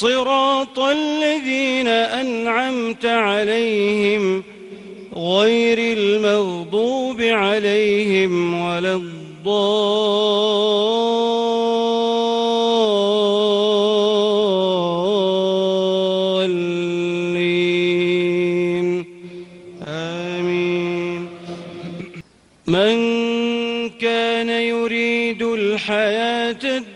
صراط الذين أنعمت عليهم غير المغضوب عليهم ولا الضالين. آمين. من كان يريد الحياة الدنيا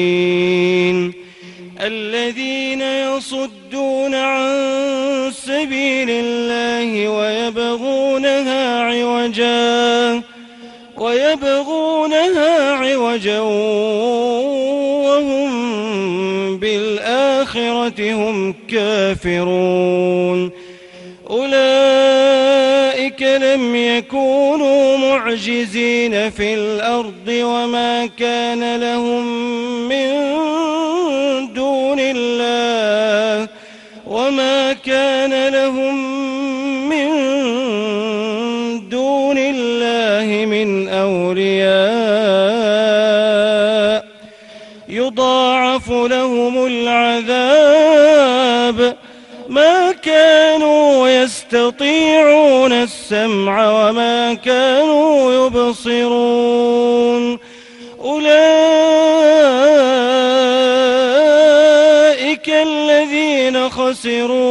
الله ويبغونها عوجاً ويبغونها عوجا وهم بالآخرة هم كافرون. أولئك لم يكونوا معجزين في الأرض وما كان لهم من الله من أولياء. يضاعف لهم العذاب. ما كانوا يستطيعون السمع وما كانوا يبصرون. أولئك الذين خسروا